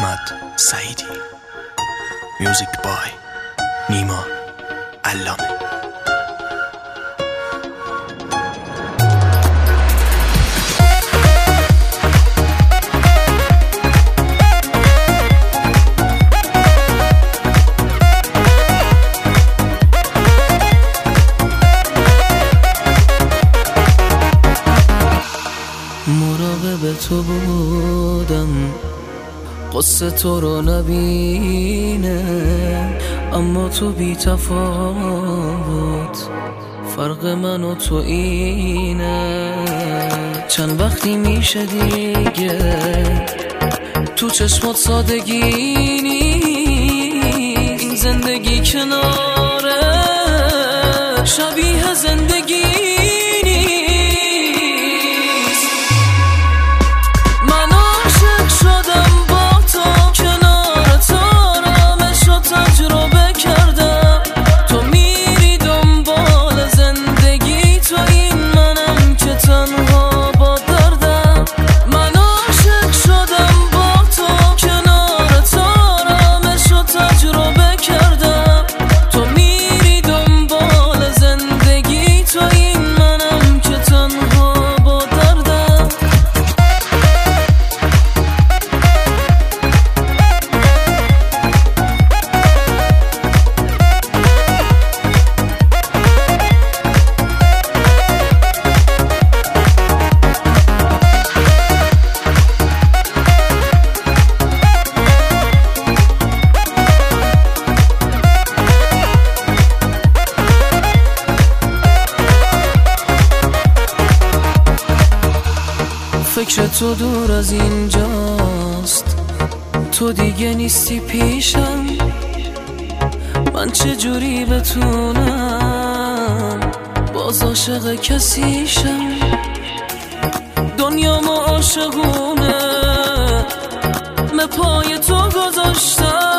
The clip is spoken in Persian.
احمد سعیدی. میوزیک بای نیما علامه. مراقب تو بودم. قصه تو رو نبینه اما تو بی تفاوت. فرق من و تو اینه. چند وقتی میشه دیگه؟ تو چشمات سادگی نیست. این زندگی کناره. شبیه زندگی فکر تو دور از اینجاست. تو دیگه نیستی پیشم. من چه جوری بتونم باز عاشق کسیشم؟ دنیا ما عاشقونه. پای تو گذاشتم.